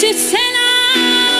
She said,